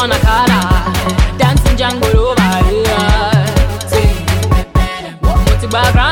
on a dancing jungle over here. See, what's?